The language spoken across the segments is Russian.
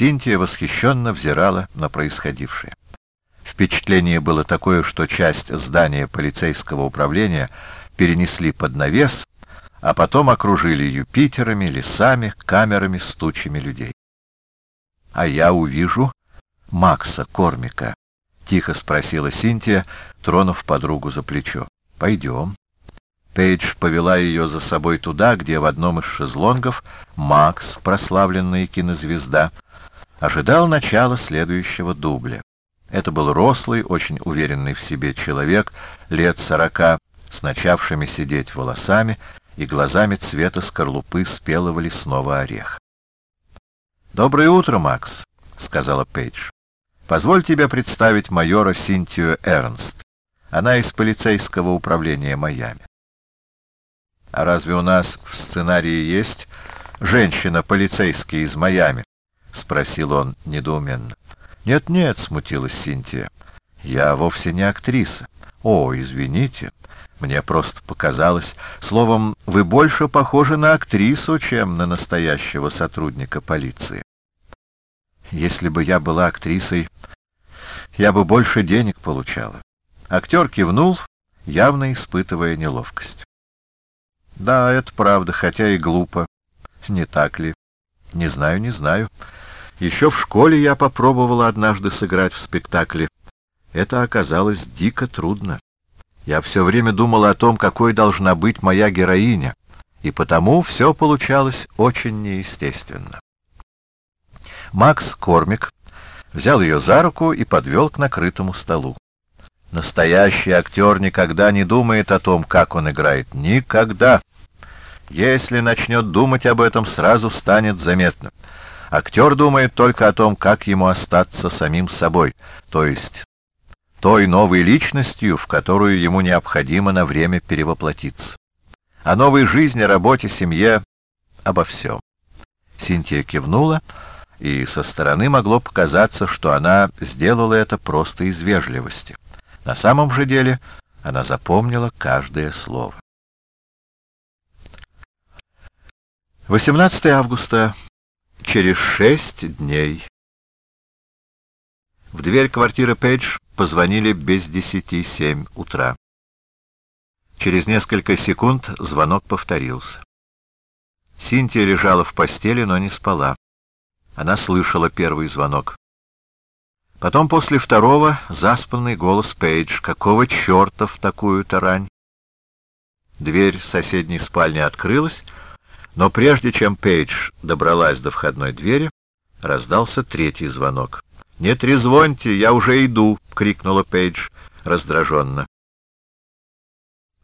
Синтия восхищенно взирала на происходившее. Впечатление было такое, что часть здания полицейского управления перенесли под навес, а потом окружили Юпитерами, лесами, камерами с людей. — А я увижу Макса Кормика, — тихо спросила Синтия, тронув подругу за плечо. — Пойдем. Пейдж повела ее за собой туда, где в одном из шезлонгов Макс, прославленная кинозвезда, ожидал начала следующего дубля. Это был рослый, очень уверенный в себе человек, лет сорока, с начавшими сидеть волосами и глазами цвета скорлупы спелого лесного ореха. «Доброе утро, Макс», — сказала Пейдж. «Позволь тебе представить майора Синтию Эрнст. Она из полицейского управления Майами». «А разве у нас в сценарии есть женщина-полицейский из Майами?» — спросил он недоуменно. «Нет-нет», — смутилась Синтия, — «я вовсе не актриса». «О, извините, мне просто показалось. Словом, вы больше похожи на актрису, чем на настоящего сотрудника полиции». «Если бы я была актрисой, я бы больше денег получала». Актер кивнул, явно испытывая неловкость. «Да, это правда, хотя и глупо. Не так ли?» «Не знаю, не знаю». Еще в школе я попробовала однажды сыграть в спектакле. Это оказалось дико трудно. Я все время думала о том, какой должна быть моя героиня, и потому все получалось очень неестественно. Макс Кормик взял ее за руку и подвел к накрытому столу. Настоящий актер никогда не думает о том, как он играет. Никогда. Если начнет думать об этом, сразу станет заметно. Актер думает только о том, как ему остаться самим собой, то есть той новой личностью, в которую ему необходимо на время перевоплотиться. О новой жизни, работе, семье, обо всем. Синтия кивнула, и со стороны могло показаться, что она сделала это просто из вежливости. На самом же деле она запомнила каждое слово. 18 августа Через шесть дней. В дверь квартиры Пейдж позвонили без десяти семь утра. Через несколько секунд звонок повторился. Синтия лежала в постели, но не спала. Она слышала первый звонок. Потом после второго заспанный голос Пейдж. «Какого черта в такую тарань?» Дверь соседней спальни открылась, но прежде чем Пейдж добралась до входной двери, раздался третий звонок. «Не трезвоньте, я уже иду!» — крикнула Пейдж раздраженно.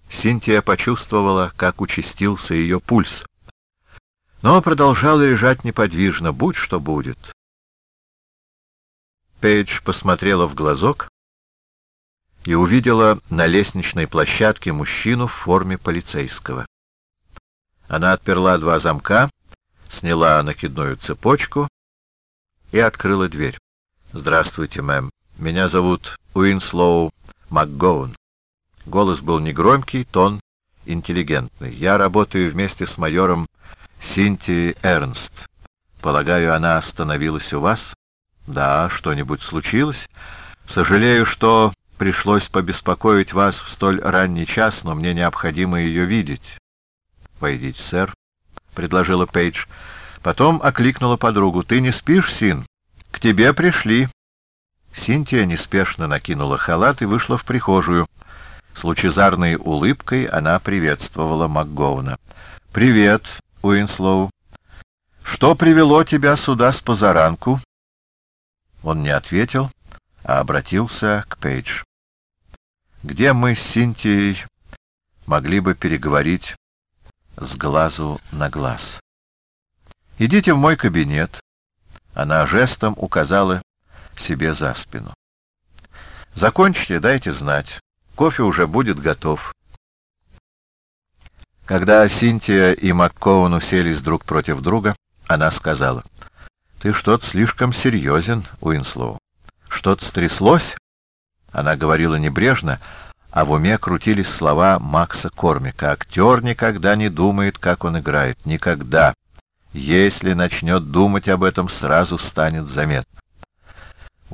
Синтия почувствовала, как участился ее пульс, но продолжала лежать неподвижно, будь что будет. Пейдж посмотрела в глазок и увидела на лестничной площадке мужчину в форме полицейского. Она отперла два замка, сняла накидную цепочку и открыла дверь. «Здравствуйте, мэм. Меня зовут Уинслоу МакГоун». Голос был негромкий, тон интеллигентный. «Я работаю вместе с майором Синтией Эрнст. Полагаю, она остановилась у вас?» «Да, что-нибудь случилось? Сожалею, что пришлось побеспокоить вас в столь ранний час, но мне необходимо ее видеть». «Войдите, сэр», — предложила Пейдж. Потом окликнула подругу. «Ты не спишь, Син? К тебе пришли». Синтия неспешно накинула халат и вышла в прихожую. С лучезарной улыбкой она приветствовала МакГоуна. «Привет, Уинслоу. Что привело тебя сюда спозаранку?» Он не ответил, а обратился к Пейдж. «Где мы с Синтией могли бы переговорить с глазу на глаз. «Идите в мой кабинет». Она жестом указала себе за спину. «Закончите, дайте знать. Кофе уже будет готов». Когда Синтия и МакГоун уселись друг против друга, она сказала, «Ты что-то слишком серьезен, Уинслоу. Что-то стряслось?» Она говорила небрежно, а в уме крутились слова Макса Кормика. «Актер никогда не думает, как он играет. Никогда. Если начнет думать об этом, сразу станет заметно.